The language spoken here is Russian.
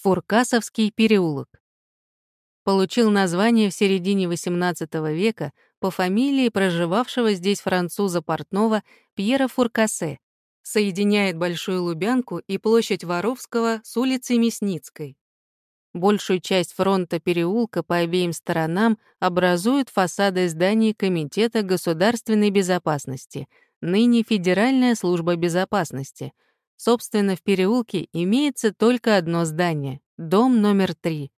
Фуркасовский переулок. Получил название в середине XVIII века по фамилии проживавшего здесь француза портного Пьера Фуркасе. Соединяет Большую Лубянку и площадь Воровского с улицей Мясницкой. Большую часть фронта переулка по обеим сторонам образуют фасады зданий Комитета государственной безопасности, ныне Федеральная служба безопасности — Собственно, в переулке имеется только одно здание — дом номер три.